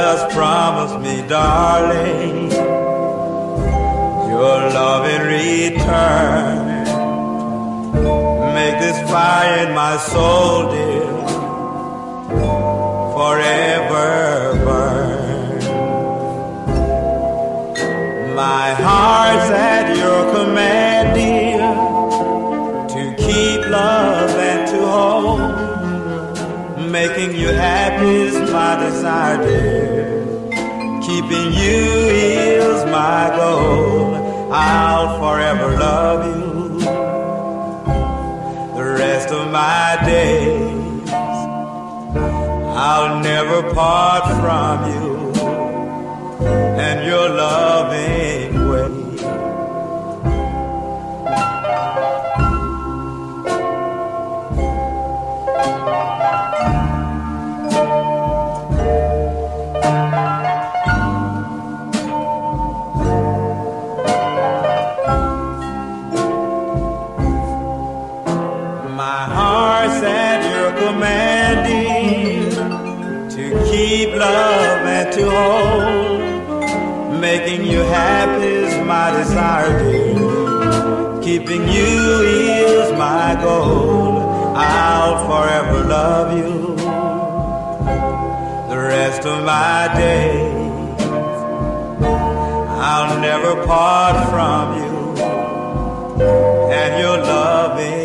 just promise me, darling, your love in return. Make this fire in my soul, dear, forever burn. My heart's at your command, dear, to keep love and to hold, making you happy my desire, dear. Keeping you is my goal. I'll forever love you the rest of my days. I'll never part from you and your loving. Desire bargain. Keeping you is my goal. I'll forever love you the rest of my days. I'll never part from you and your loving.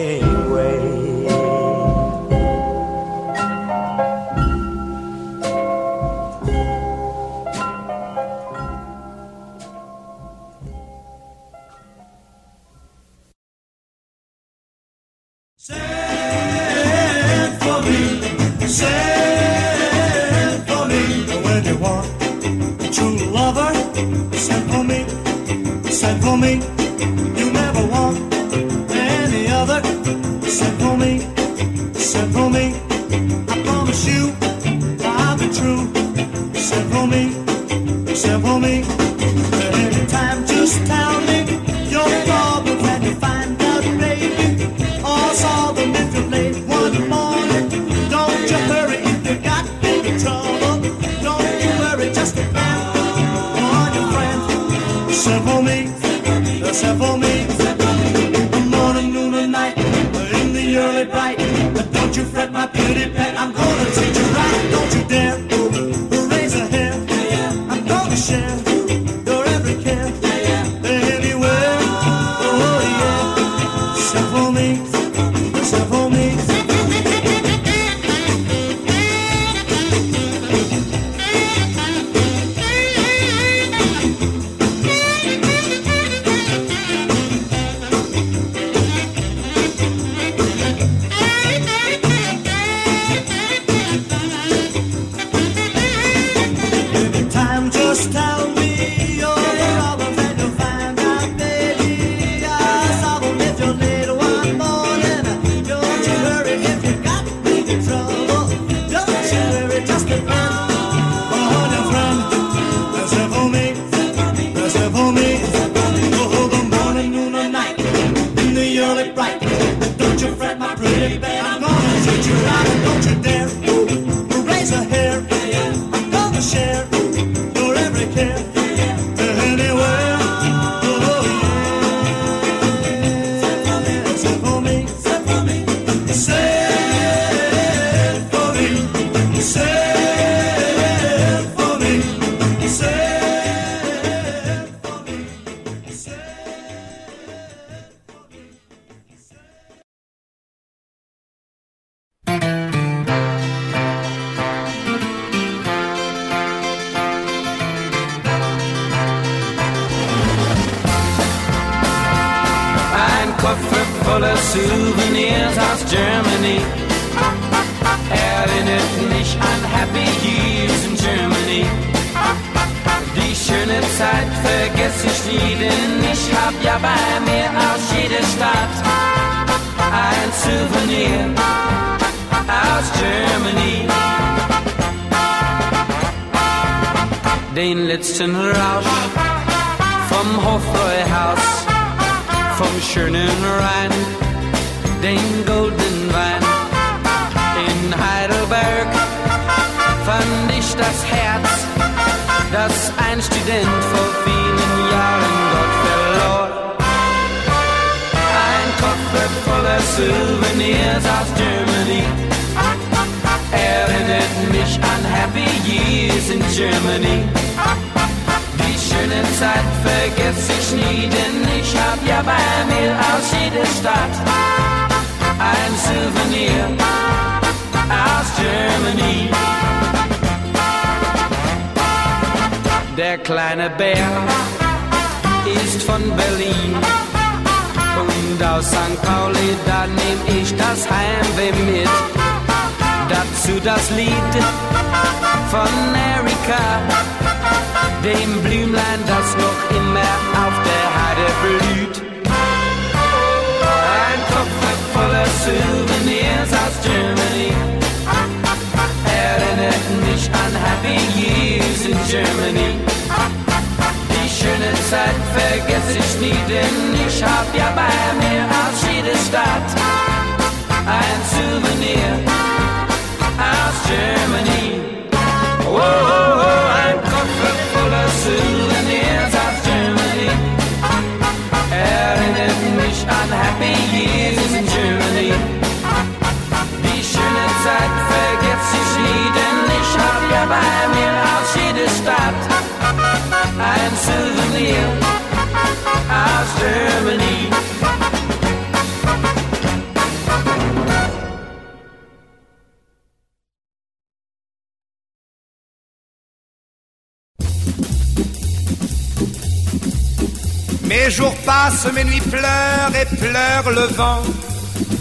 Passent, mes nuits pleurent et pleure le vent.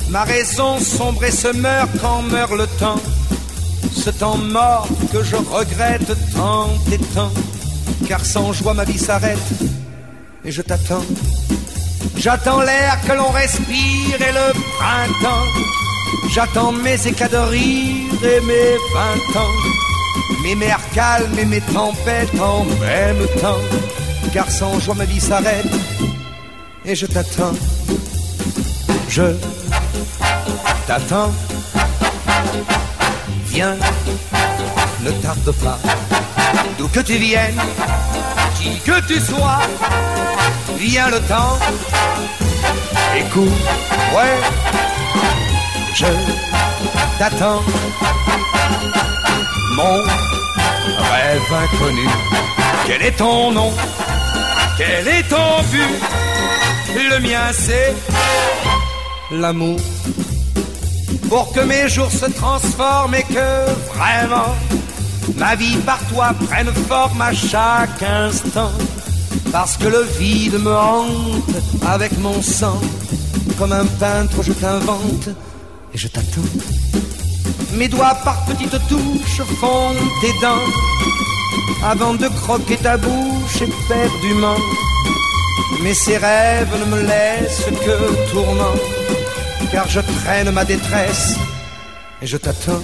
Ma raison sombre et se meurt quand meurt le temps. Ce temps mort que je regrette tant et tant. Car sans joie ma vie s'arrête et je t'attends. J'attends l'air que l'on respire et le printemps. J'attends mes éclats de rire et mes vingt ans. Mes mers calmes et mes tempêtes en même temps. Car sans joie ma vie s'arrête et je t'attends. Je t'attends. Viens, ne tarde pas. D'où que tu viennes, qui que tu sois, viens le temps. Écoute, ouais, je t'attends. Mon rêve inconnu, quel est ton nom? Quel est ton but? Le mien c'est l'amour. Pour que mes jours se transforment et que vraiment ma vie par toi prenne forme à chaque instant. Parce que le vide me hante avec mon sang. Comme un peintre, je t'invente et je t'attends. Mes doigts par petites touches font tes dents. Avant de croquer ta bouche éperdument. Mais ces rêves ne me laissent que tourment. Car je traîne ma détresse et je t'attends.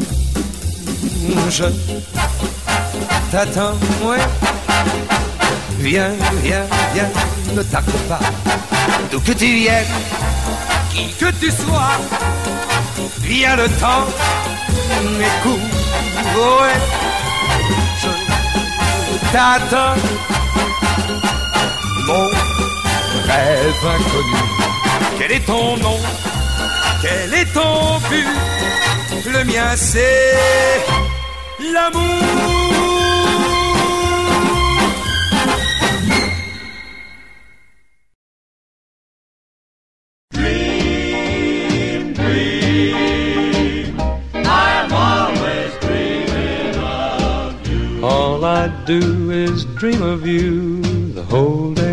Je t'attends, ouais. Viens, viens, viens, ne tarde pas. D'où que tu viennes, qui que tu sois, viens le temps, écoute, ouais. Je t'attends, mon rêve inconnu. Quel est ton nom? Quel est ton but? Le mien c'est l'amour. All I do is dream of you. The whole day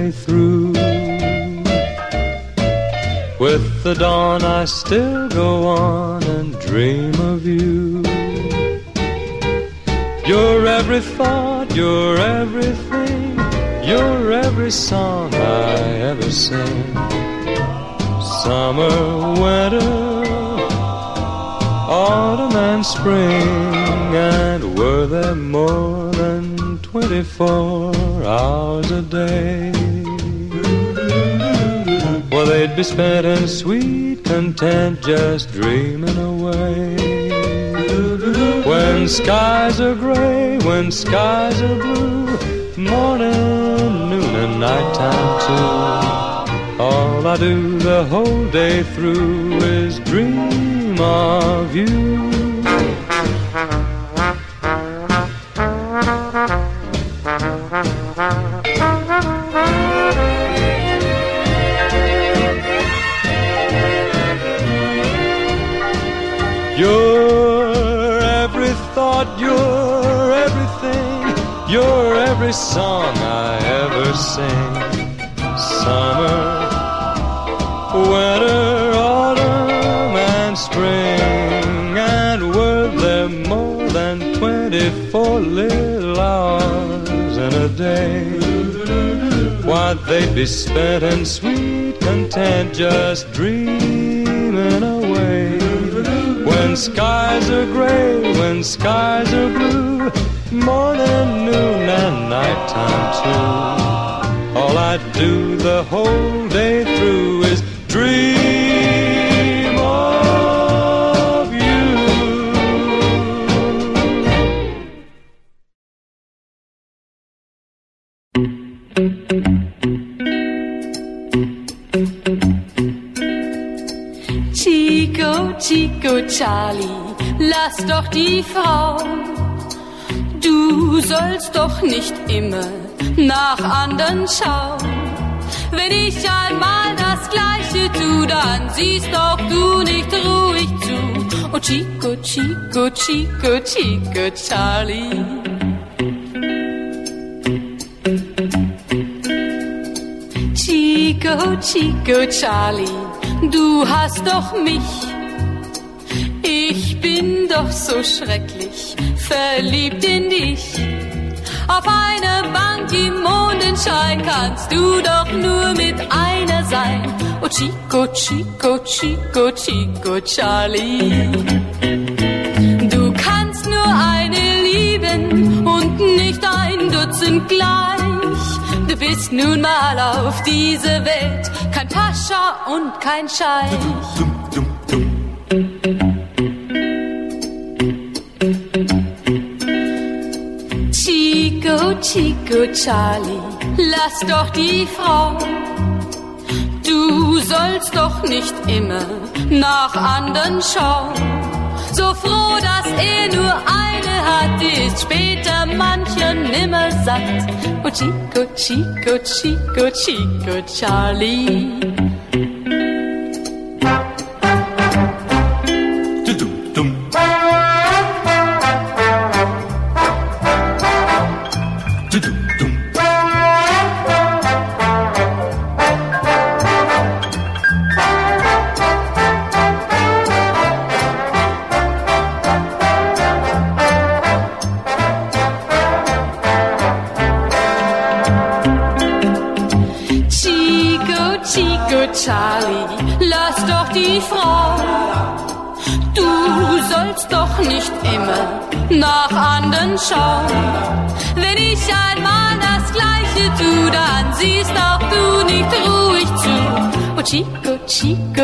the dawn, I still go on and dream of you. You're every thought, you're everything, you're every song I ever sing. Summer, winter, autumn and spring, and were there more than 24 hours a day. They'd be spent in sweet content, just dreaming away. When skies are gray, when skies are blue, morning, noon, and nighttime too. All I do the whole day through is dream of you. Every song I ever sing. Summer, winter, autumn, and spring, and were there more than 24 little hours in a day? Why, they'd be spent in sweet content, just dreaming away. When skies are gray, when skies are blue, morning, noon, and nighttime too. All I do the whole day through is dream of you. Chico, Chico, Charlie, lass doch die Frau. Du sollst doch nicht immer nach anderen schauen. Wenn ich einmal das Gleiche tu, dann siehst doch du nicht ruhig zu. Oh Chico, Chico, Chico, Chico, Charlie. Chico, Chico, Charlie, du hast doch mich. Doch so schrecklich verliebt in dich. Auf einer Bank im Mondenschein kannst du doch nur mit einer sein. Oh Chico, Chico, Chico, Chico, Charlie. Du kannst nur eine lieben und nicht ein Dutzend gleich. Du bist nun mal auf dieser Welt kein Pascha und kein Scheich. Chico, Charlie, lass doch die Frau. Du sollst doch nicht immer nach anderen schauen. So froh, dass er nur eine hat, ist später mancher nimmer satt. Oh Chico, Chico, Chico, Chico, Charlie.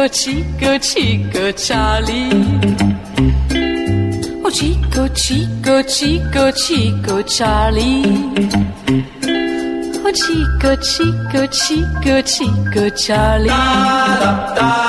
Chico, Chico, Chico, Charlie. Oh Chico, Chico, Chico, Chico, Charlie. Oh Chico, Chico, Chico, Chico, Charlie. Hit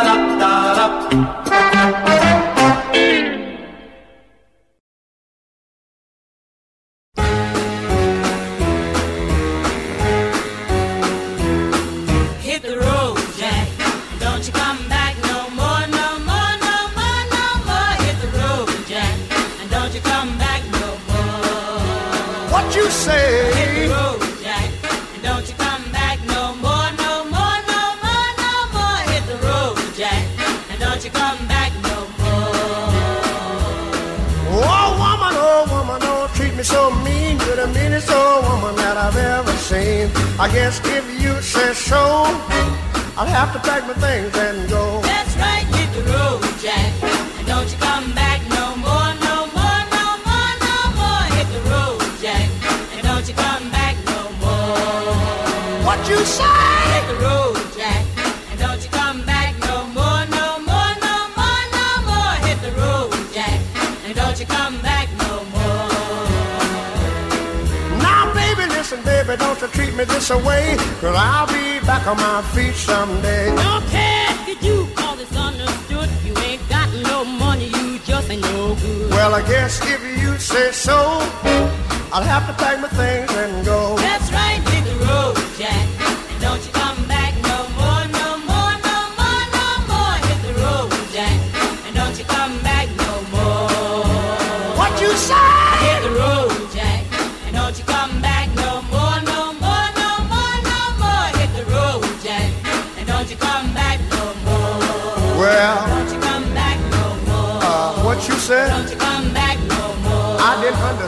I'll have to pack my things and go. That's right, hit the road, Jack. And don't you come back no more, no more, no more, no more. Hit the road, Jack. And don't you come back no more. What you say? Hit the road, Jack. And don't you come back no more, no more, no more, no more. Hit the road, Jack. And don't you come back no more. Well, Don't you come back no more. uh, what you said? Don't you come back no more. I didn't understand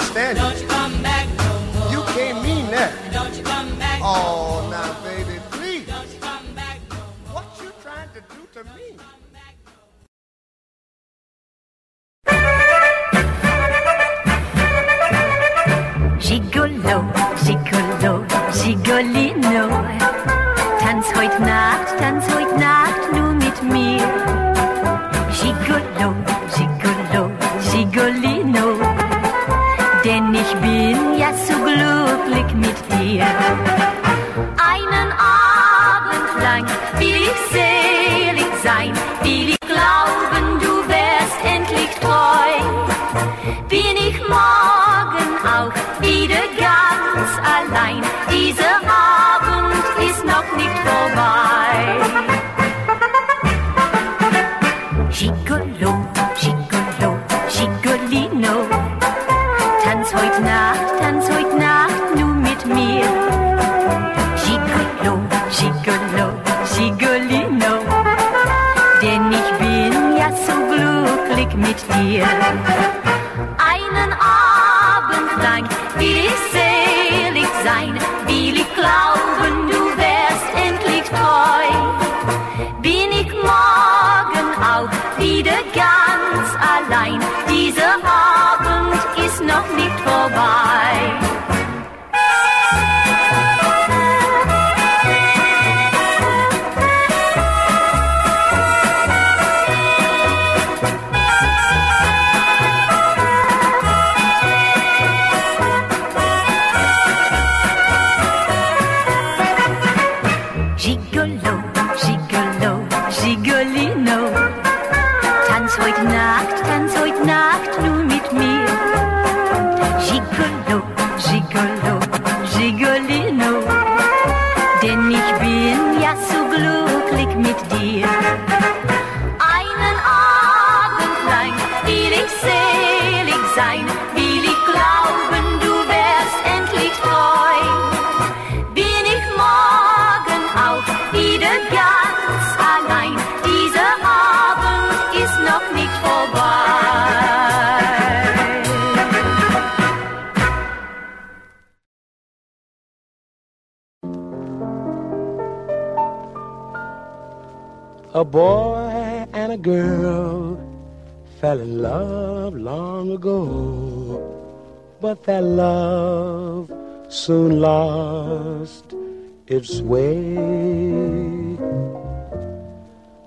its way.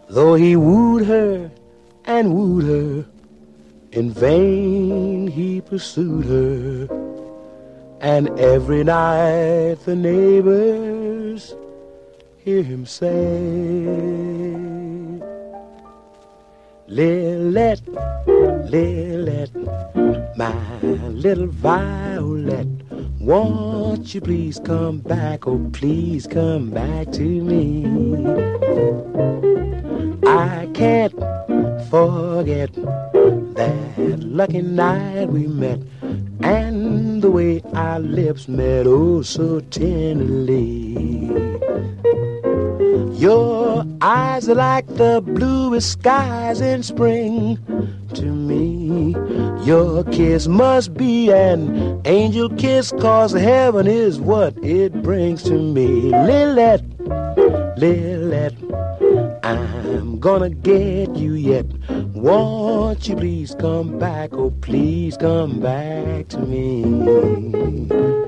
Though he wooed her and wooed her, in vain he pursued her, and every night the neighbors hear him say, Lilette, Lilette, my little violet, won't you please come back, oh please come back to me. I can't forget that lucky night we met and the way our lips met oh so tenderly. Your eyes are like the bluest skies in spring to me. Your kiss must be an angel kiss, cause heaven is what it brings to me. Lilette, Lilette, I'm gonna get you yet. Won't you please come back? Oh, please come back to me.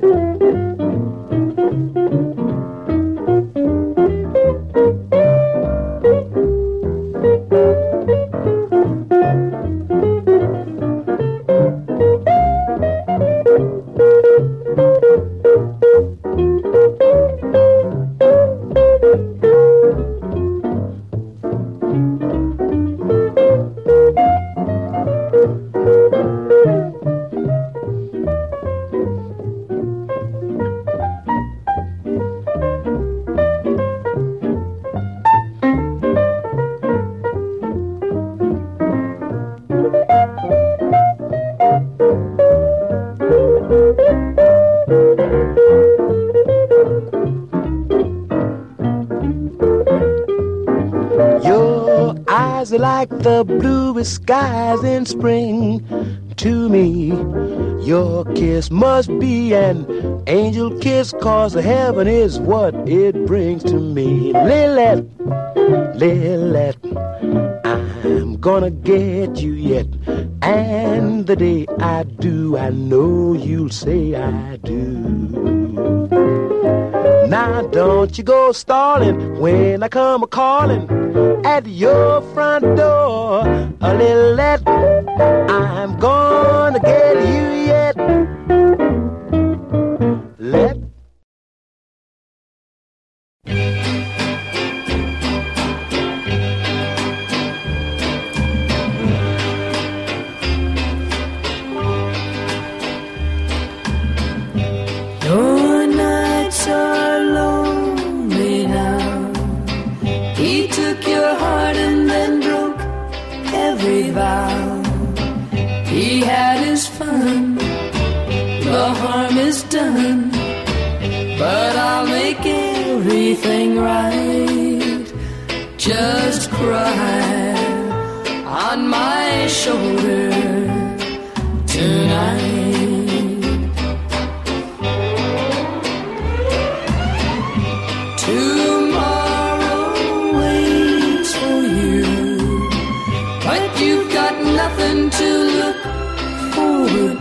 Like the bluest skies in spring to me. Your kiss must be an angel kiss, cause heaven is what it brings to me. Lilette, Lilette, I'm gonna get you yet. And the day I do, I know you'll say I do. Now don't you go stalling when I come a calling at your A little let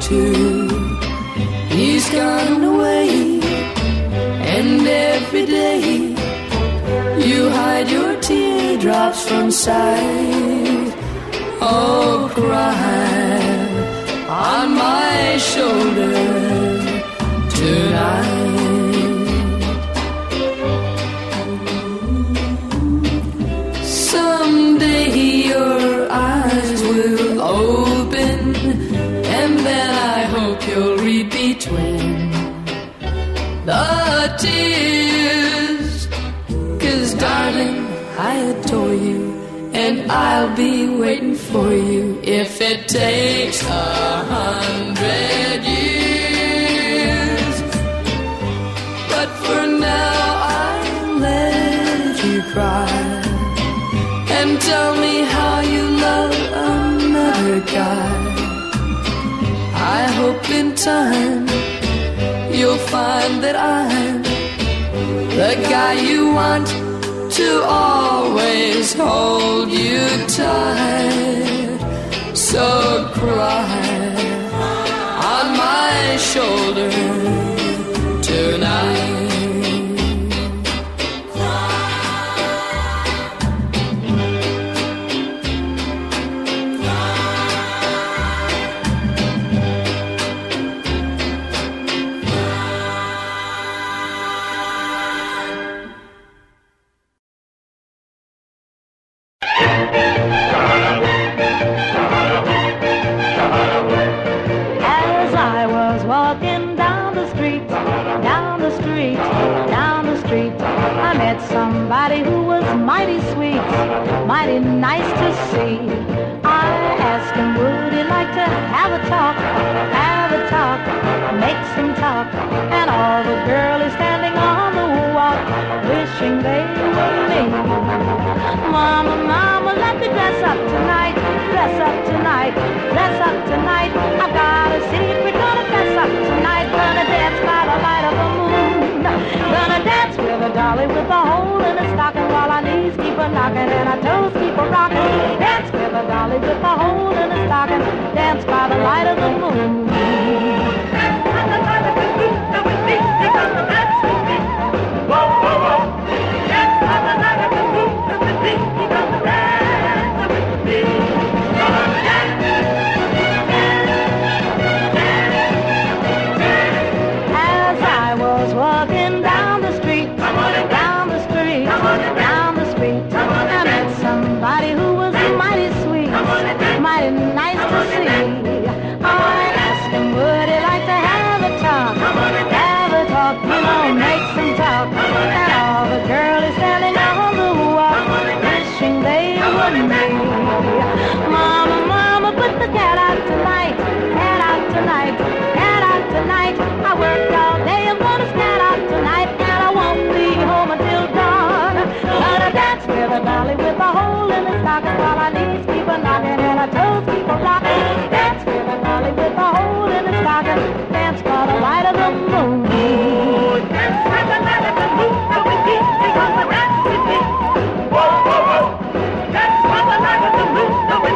forward to. He's gone away, and every day you hide your teardrops from sight. Oh, cry on my shoulder tonight. I'll be waiting for you if it takes a hundred years. But for now, I'll let you cry and tell me how you love another guy. I hope in time you'll find that I'm the guy you want to always hold you tight. So cry on my shoulder a with a hole in her stocking while our knees keep a knocking and our toes keep a rocking. Dance with a dolly with a hole in her stocking, dance by the light of the moon.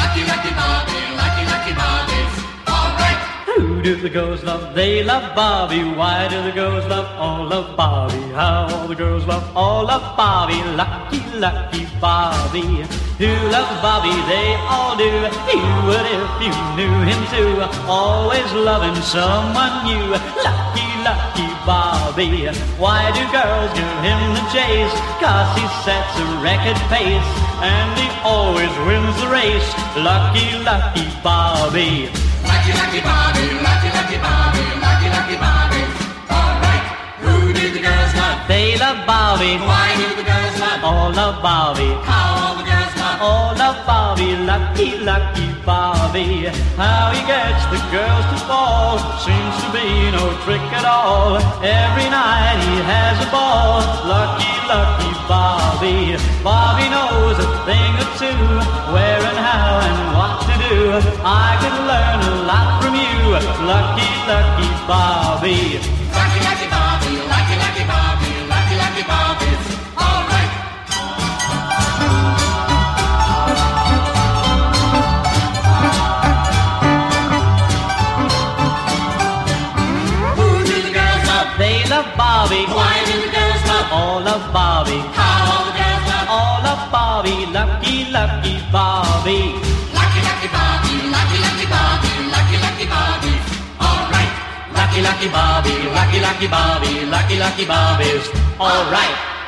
lucky, lucky lucky, lucky. All right. Who do the girls love? They love Bobby. Why do the girls love all of Bobby? How all the girls love all of Bobby. Lucky, lucky Bobby. Who loves Bobby? They all do. You would if you knew him too. Always loving someone new. Lucky, lucky Bobby. Why do girls give him the chase? Cause he sets a record pace. And he always wins the race. Lucky, lucky Bobby. Lucky, lucky Bobby, lucky, lucky Bobby, lucky, lucky Bobby. All right, who do the girls love? They love Bobby. Why do the girls love? All love Bobby. How all love Bobby. Lucky, lucky Bobby. How he gets the girls to fall seems to be no trick at all. Every night he has a ball. Lucky, lucky Bobby. Bobby knows a thing or two, where and how and what to do. I can learn a lot from you. Lucky, lucky Bobby. Lucky, lucky Bobby, lucky, lucky Bobby, lucky, lucky Bobby. Bobby. Why do the girls love? All love Bobby. How all the girls love? All of Bobby, lucky, lucky Bobby. Lucky, lucky Bobby, lucky, lucky Bobby, lucky, lucky Bobby. All right. Lucky, lucky Bobby, lucky, lucky Bobby, lucky, lucky Bobby's all right.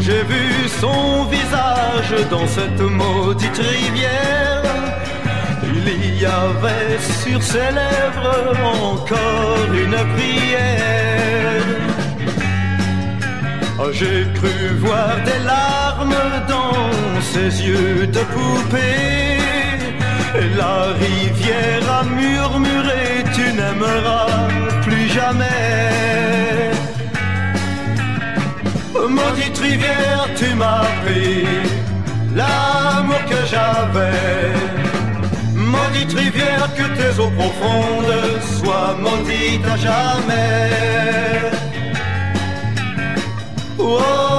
J'ai vu son visage dans cette maudite rivière, il y avait sur ses lèvres encore une prière. Ah, j'ai cru voir des larmes dans ses yeux de poupée. Et la rivière a murmuré, tu n'aimeras plus jamais maudite rivière, tu m'as pris l'amour que j'avais. Maudite rivière, que tes eaux profondes soient maudites à jamais. Oh,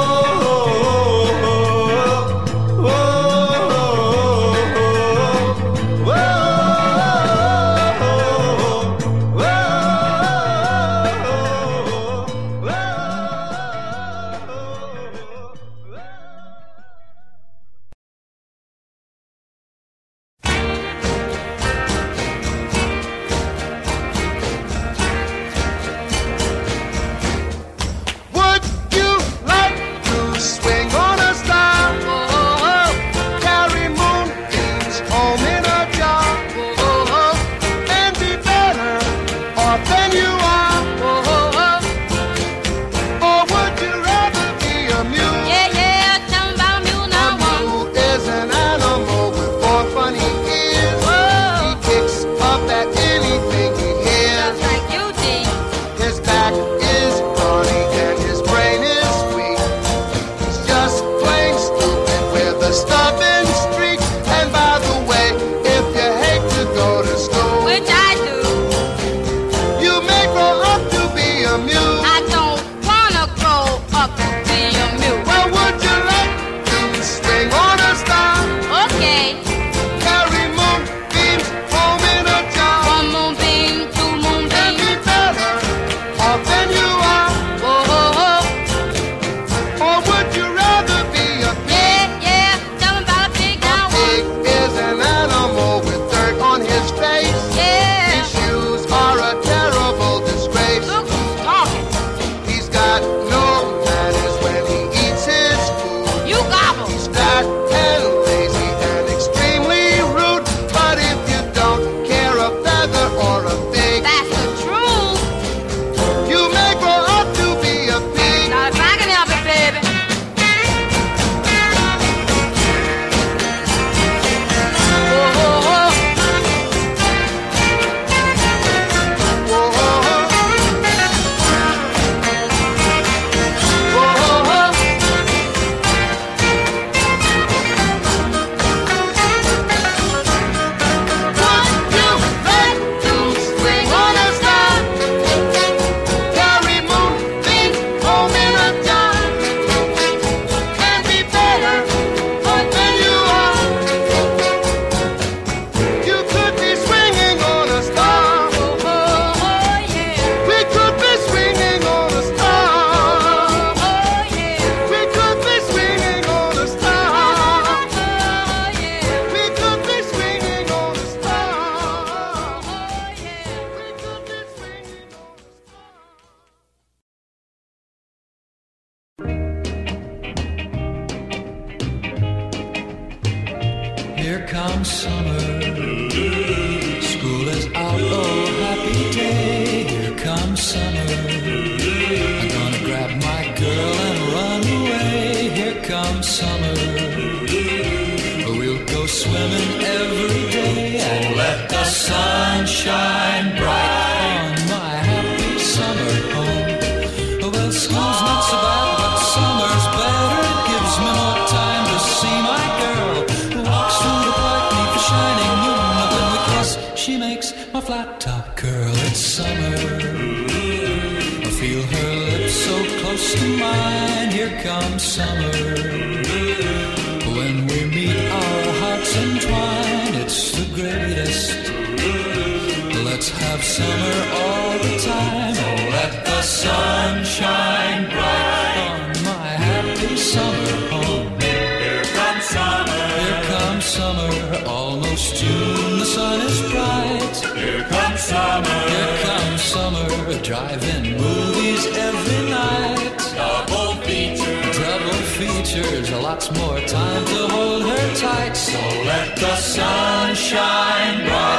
Let's have summer all the time. Oh, let the sun shine bright on my happy summer home. Here comes summer. Here comes summer. Almost June, the sun is bright. Here comes summer. Here comes summer. Driving movies every night. Double features. Double features. Lots more time to hold her tight. So let the sun shine bright.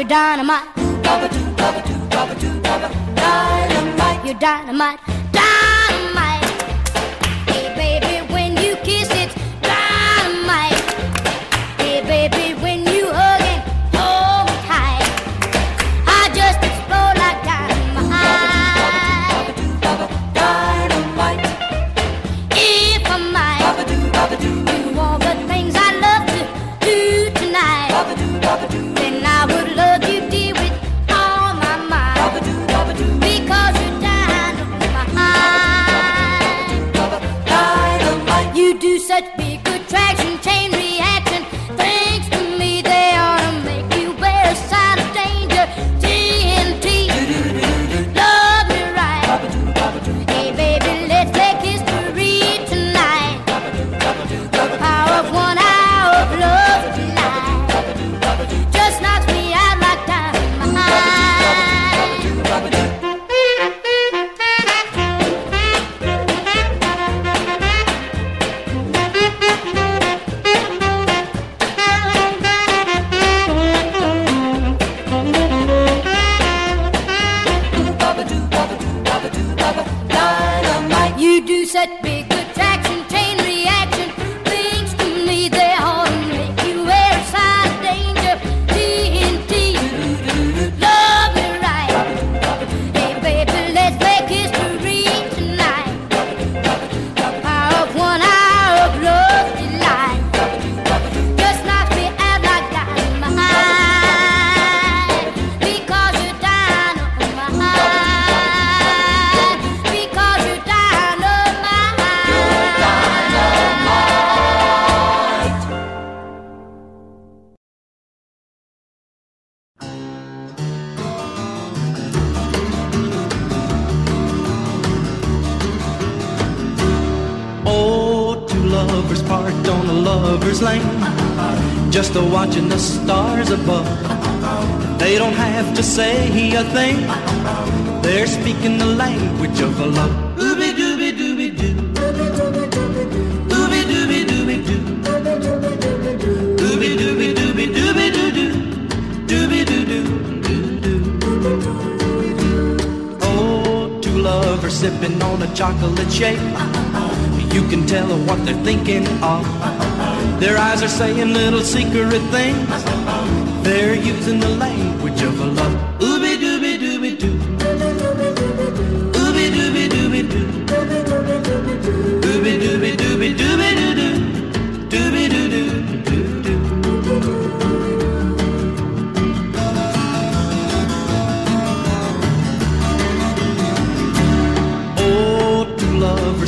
You're dynamite. You're dynamite.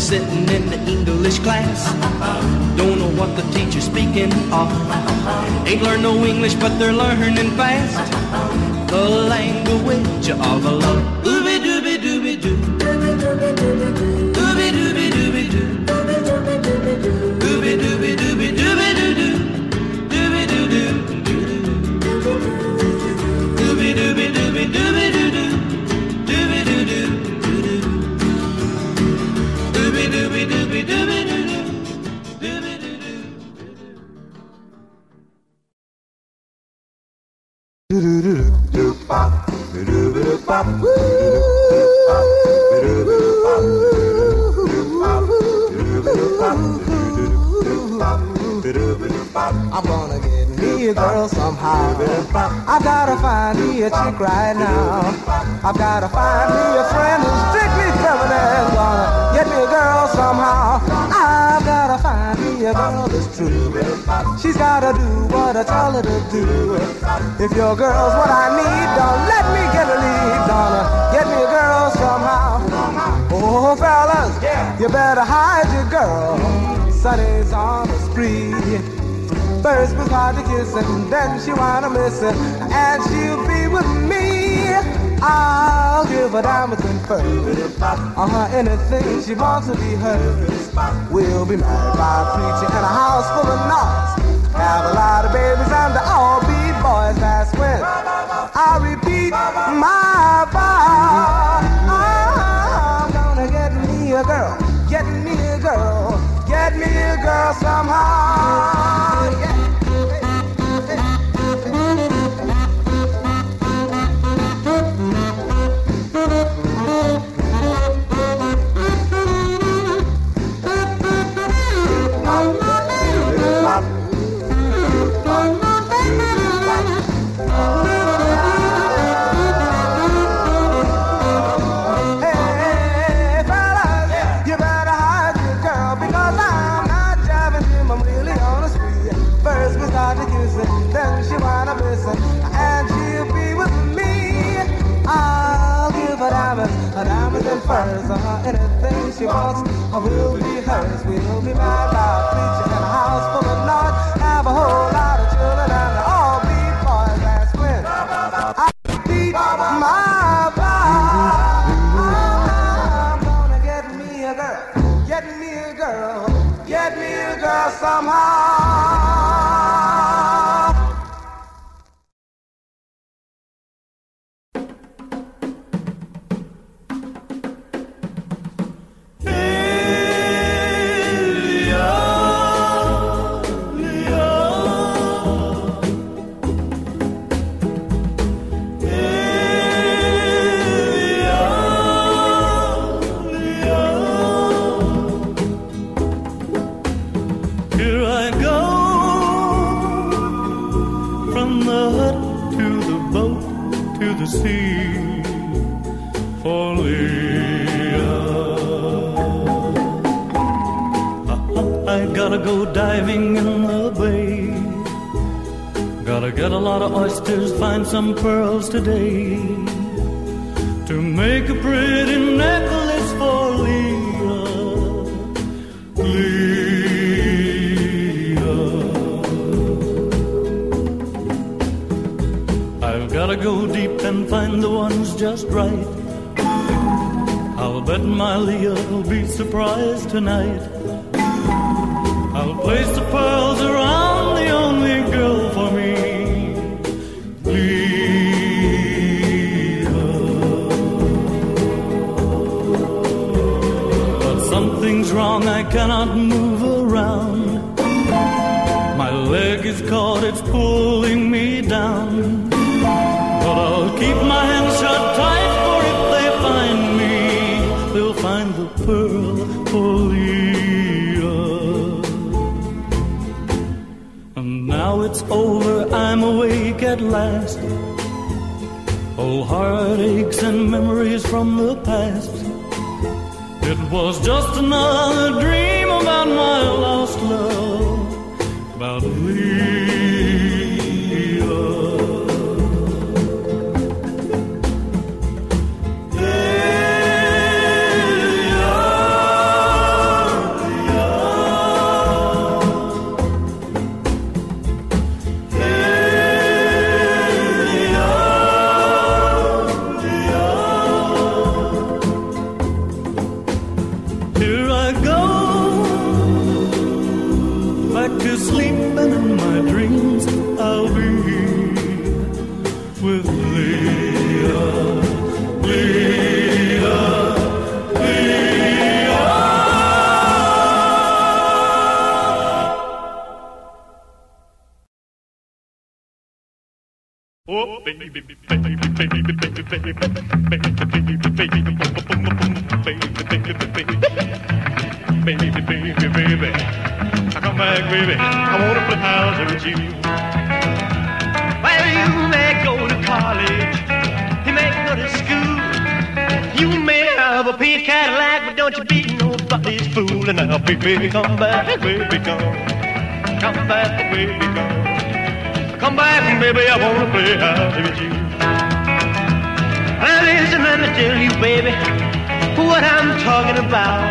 Sitting in the English class. Don't know what the teacher's speaking of. Ain't learned no English, but they're learning fast. The language of love. Ooby your girl's what I need, don't let me get a lead. Gonna get me a girl somehow. Oh, fellas, you better hide your girl. Sonny's on the street. First was hard to kiss and then she wanna miss it And she'll be with me I'll give her diamonds and pearls Uh-huh, anything she wants to be hers We'll be married by a preacher and a house full of knots Have a lot of babies and all my vow I'm gonna get me a girl Get me a girl Get me a girl somehow diamond and furs, uh, anything she wants I will be hers. We'll be married by a preacher in a house full of noise, have a whole oysters, find some pearls today to make a pretty necklace for Leah. Leah. I've gotta go deep and find the ones just right. I'll bet my Leah will be surprised tonight. Cannot move around. My leg is caught, it's pulling me down. But I'll keep my hands shut tight, for if they find me, they'll find the pearl Leah. And now it's over, I'm awake at last. Oh, heartaches and memories from the past. It was just another dream about my lost love, about Leah. Baby, come back, baby, come, come back, baby, come, come back, baby, I wanna play house with you. Now listen, let me tell you, baby, what I'm talking about.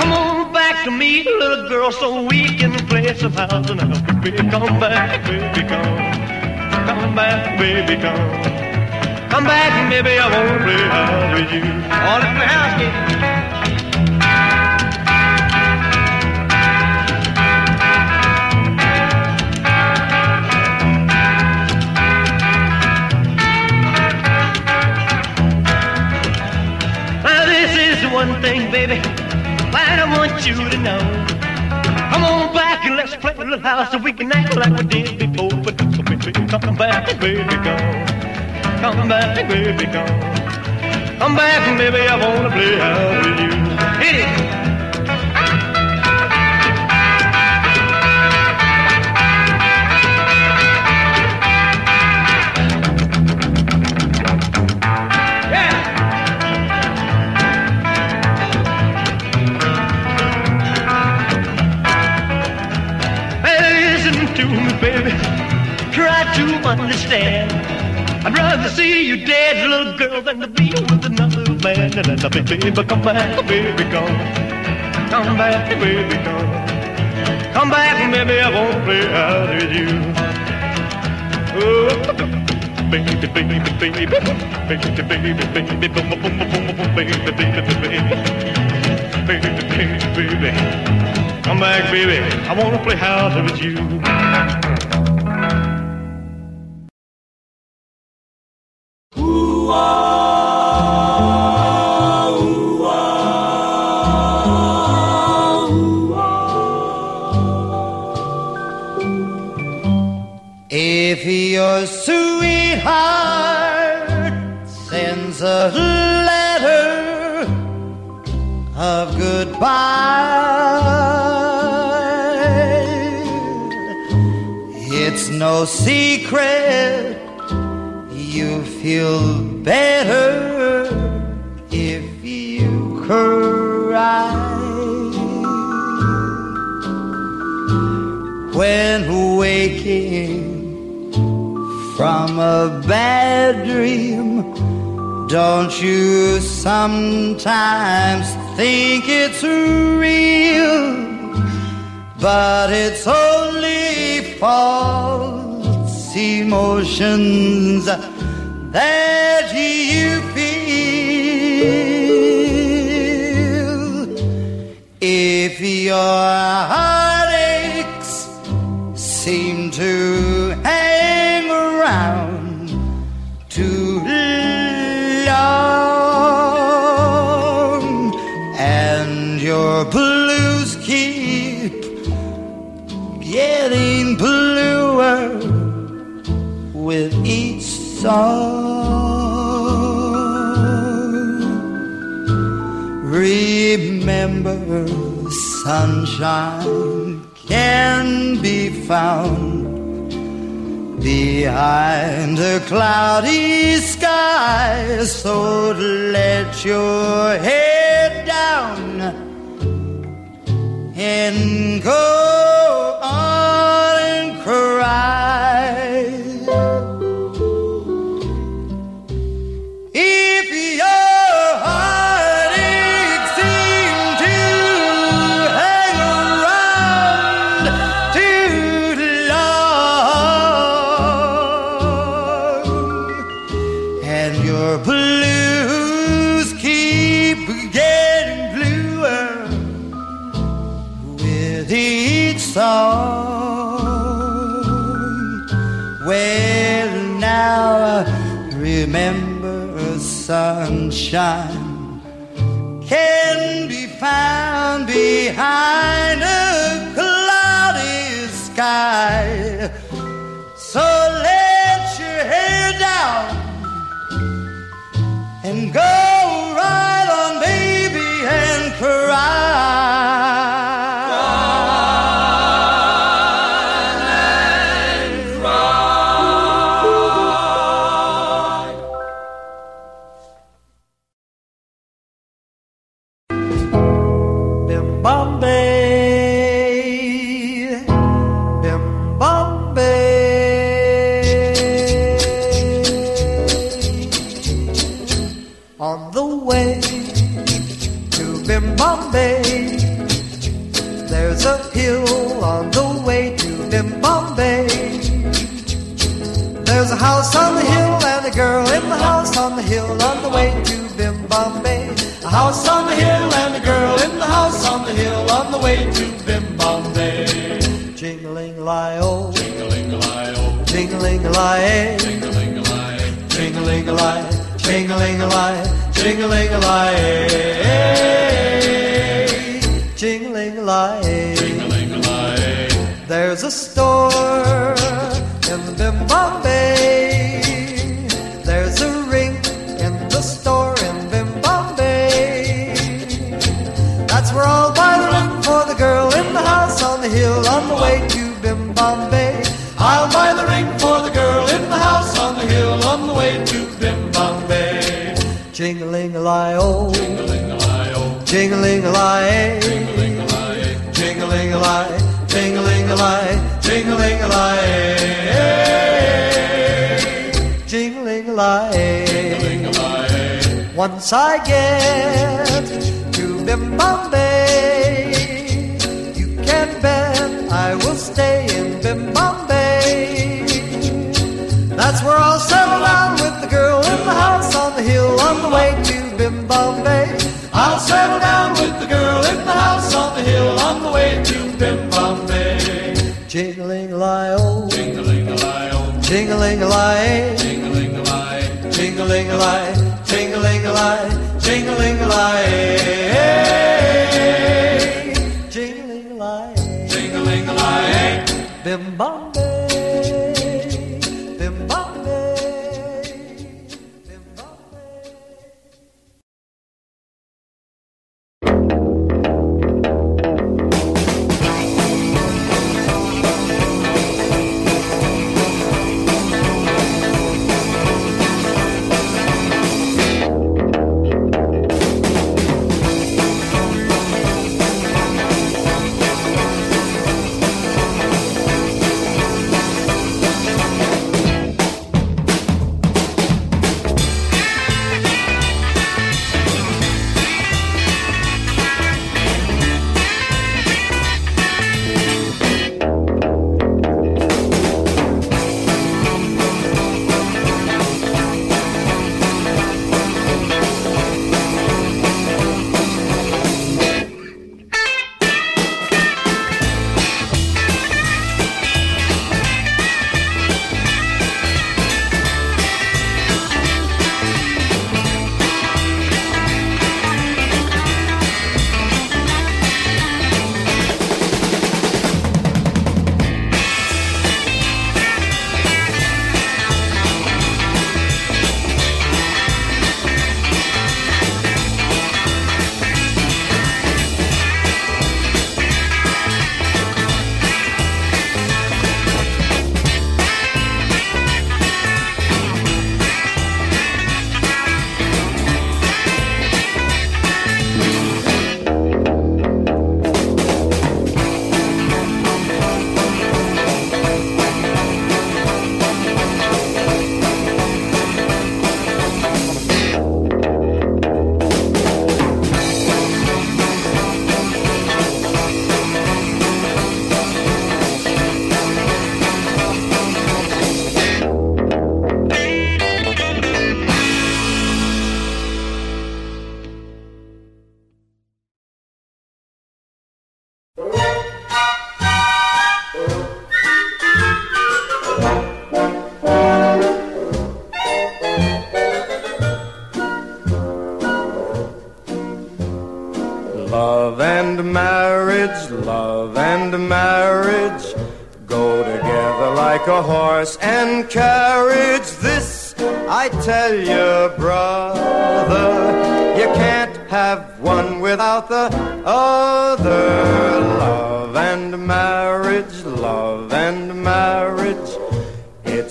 Come on back to me, little girl, so we can play some house. And now, baby, come back, baby, come. Come back, baby, come. Come back, baby, I wanna play house with you. All in the house, yeah. One thing, baby, that I want you to know. Come on back and let's play a little house so we can act like we did before. But so come back, baby, come. Come back, baby, come. Come back, baby, I wanna play house with you. Hit it. Baby. Try to understand. I'd rather see you dead, little girl, than to be with another man. And then, baby, come back, baby, come. Come back, baby, come. Come back, baby, I won't play out with you. Oh, baby, baby, baby, baby, baby, baby, baby, boom, boom, boom, boom, boom, baby, baby, baby, baby, baby, baby. Come back, baby. I wanna play house with you. When waking from a bad dream, don't you sometimes think it's real? But it's only false emotions that you feel. If your heartaches Remember, sunshine can be found behind a cloudy sky. So let your head down and go on and cry. Sunshine can be found behind a cloudy sky. So let your hair down and go there's a hill on the way to Bombay. There's a house on the hill and a girl in the house on the hill on the way to Bombay. A house on the hill and a girl in the house on the hill on the way to Bombay. Jingling lie oh, jingling lie oh, jingling lie. There's a store in Bombay. There's a ring in the store in Bombay. That's where I'll buy the ring for the girl in the house on the hill on the way to Bombay. I'll buy the ring for the girl in the house on the hill on the way to Bombay. Jingling a jingling a lie, jingling a lie, jingling a lie, jingling a lie, jingling a lie. Once I get to Bombay, you can bet I will stay in Bombay. That's where I'll settle down with the girl in the house on the hill on the way to Bombay. I'll settle down with way to Bim Bombay. Jingling oh, jingling oh, jingling a lie, jingling a lie, jingling a lie, jingling a lie, jingling a lie, jingling a lie, jingling a lie.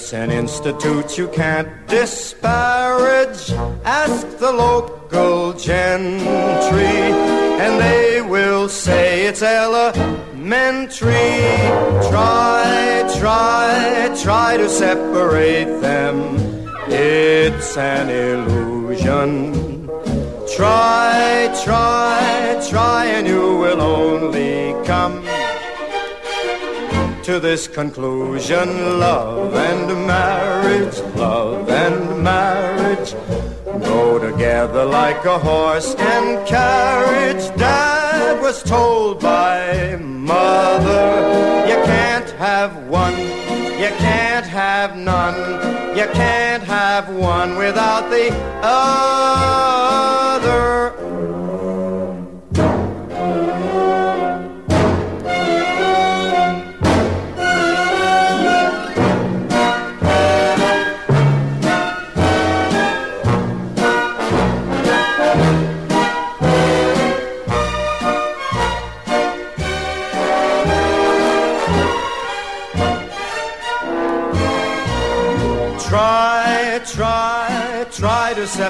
It's an institute you can't disparage. Ask the local gentry, and they will say it's elementary. Try, try, try to separate them. It's an illusion. Try, try, try, and you will only come to this conclusion love and marriage, love and marriage go together like a horse and carriage. Dad was told by mother, you can't have one, you can't have none, you can't have one without the other.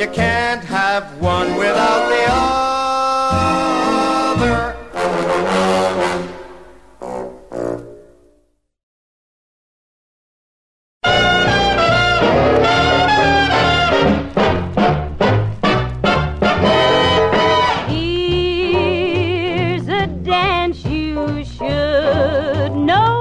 you can't have one without the other. Here's a dance you should know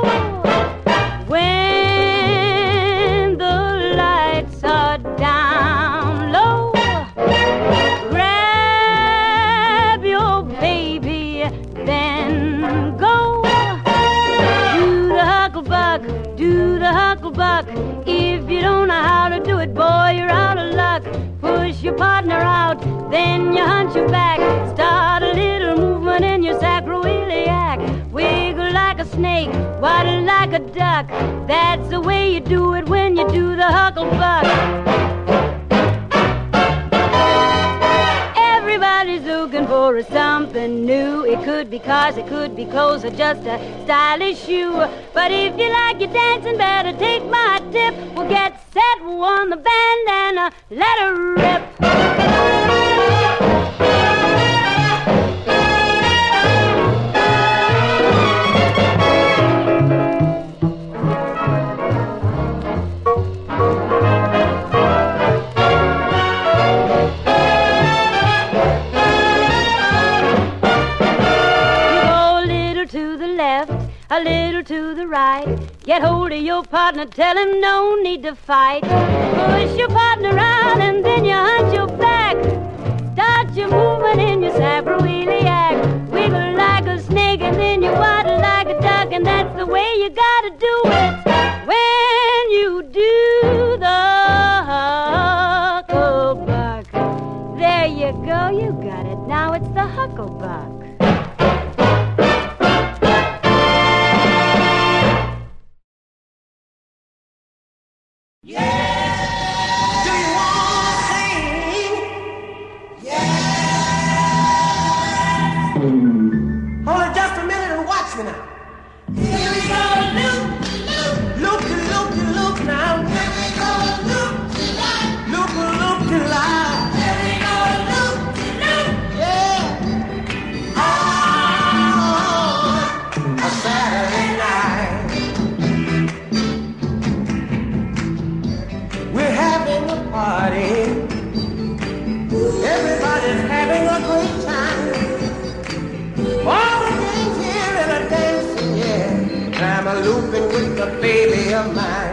then you hunch your back. Start a little movement in your sacroiliac. Wiggle like a snake, waddle like a duck. That's the way you do it when you do the hucklebuck. Everybody's looking for something new. It could be cars, it could be clothes, or just a stylish shoe. But if you like your dancing, better take my tip. We'll get set, we'll on the band, and let her rip. Right. Get hold of your partner, tell him no need to fight. Push your partner out and then you hunt your back. Start your movement in your sacroiliac. Wiggle like a snake and then you waddle like a duck, and that's the way you gotta do it. When you do the hucklebuck, there you go, you got it. Now it's the hucklebuck. Do baby of mine.